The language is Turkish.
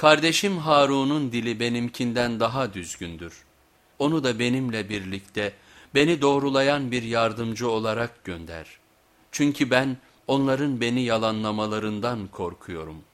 Kardeşim Harun'un dili benimkinden daha düzgündür. Onu da benimle birlikte beni doğrulayan bir yardımcı olarak gönder. Çünkü ben onların beni yalanlamalarından korkuyorum.''